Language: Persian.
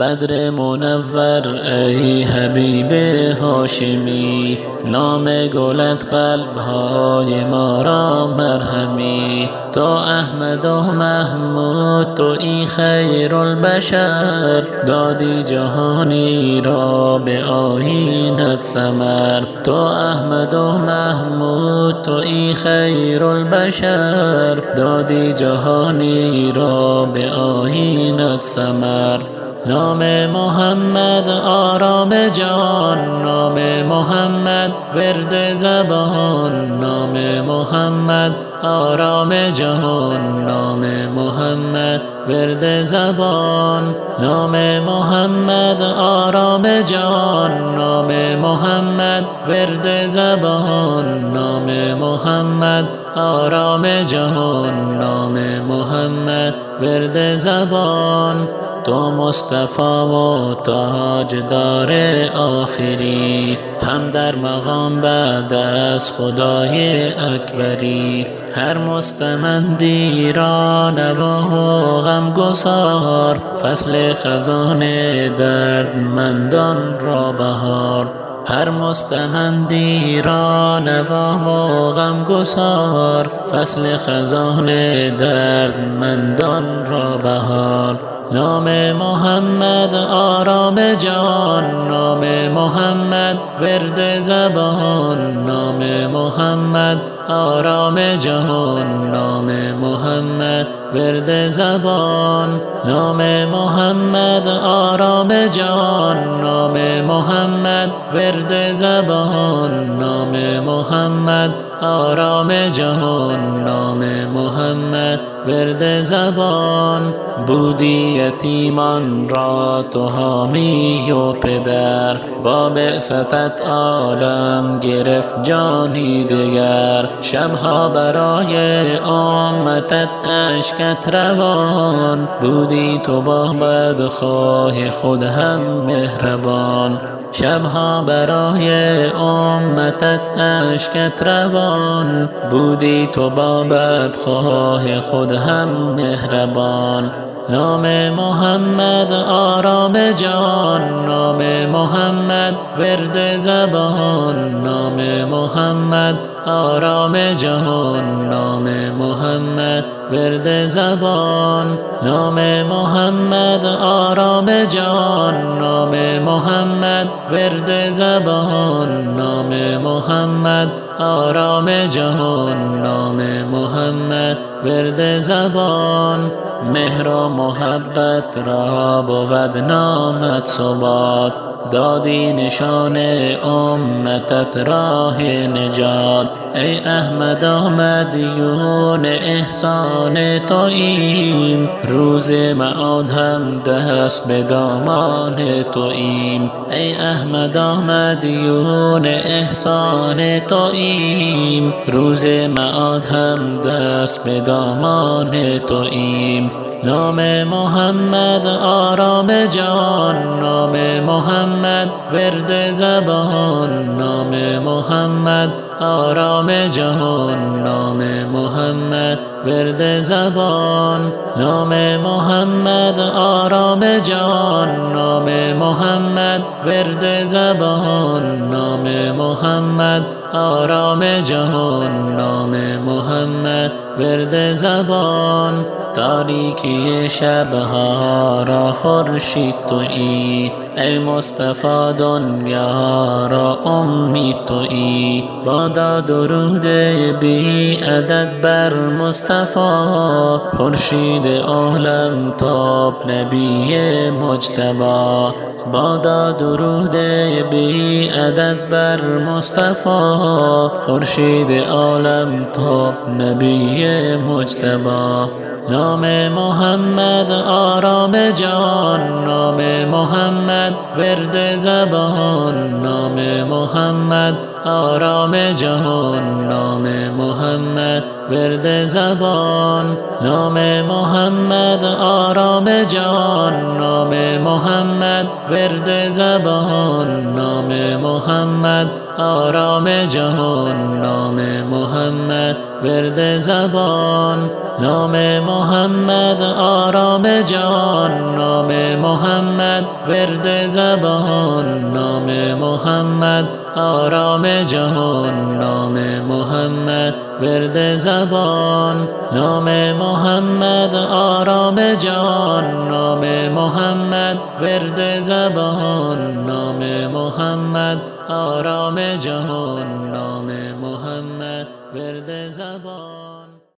بدر منور ای حبیب هاشمی نام گلت قلب های ما را مرهمی. تو احمد و محمود تویی خیر البشر دادی جهانی را به آیینت ثمر. تو احمد و محمود تویی خیر البشر دادی جهانی را به آیینت ثمر. نام محمد آرام جان نام محمد ورد زبان نام محمد آرام جهان نام محمد ورد زبان نام محمد آرام جان نام محمد ورد زبان نام محمد آرام جهان نام محمد ورد زبان. تو مصطفی و تاجدار آخری هم در مقام بعد از خدای اکبری. هر مستمندی را نوا و غمگسار فصل خزان دردمندان را بهار. هر مستمندی را نوا و غمگسار فصل خزان دردمندان را بهار. نام محمد آرام جان نام محمد ورد زبان نام محمد آرام جهان نام محمد ورد زبان نام محمد آرام جان نام محمد ورد زبان نام محمد آرام جهان. نام محمد ورد زبان بودی یتیمان را تو حامی و پدر. با بعثتت عالم گرفت جانی دگر شبها برای امتت اشکت روان. بودی تو با بدخواه خود هم مهربان. شبها برای امتت اشکت روان. بودی تو با بدخواه خود هم مهربان. نام محمد آرام جان نام محمد ورد زبان نام محمد آرام جهان نام محمد ورد زبان نام محمد آرام جان نام محمد ورد زبان نام محمد آرام جهان نام محمد ورد زبان. مهر و محبت را بود نامت ثبات. دادی نشان امتت راه نجات. ای احمد مدیون احسان توییم. روز معاد هم دست به دامان توییم. ای احمد مدیون احسان توییم. روز معاد هم دست به دامان توییم. نام محمد آرام جان نام محمد ورد زبان نام محمد آرام جهان نام محمد ورد زبان نام محمد آرام جان نام محمد ورد زبان نام محمد آرام جهان نام محمد ورد زبان. تاریکی شبها را خورشید تویی ای مصطفی دنیا را امید تویی بادا درود بی عدد بر مصطفی. خورشید عالم تاب نبی مجتبی. بادا درود بی عدد بر مصطفی. خورشید عالم تاب نبی مجتبی. نام محمد آرام جان. نام محمد ورد زبان. نام محمد آرام جهان نام محمد ورد زبان نام محمد آرام جان نام محمد ورد زبان نام محمد آرام جهان نام محمد. ورد زبان. نام محمد آرام جان نام محمد ورد زبان. نام محمد آرام جهان. نام محمد ورد زبان. نام محمد آرام جان نام محمد ورد زبان. نام محمد آرام جهان. نام محمد ورد زبان.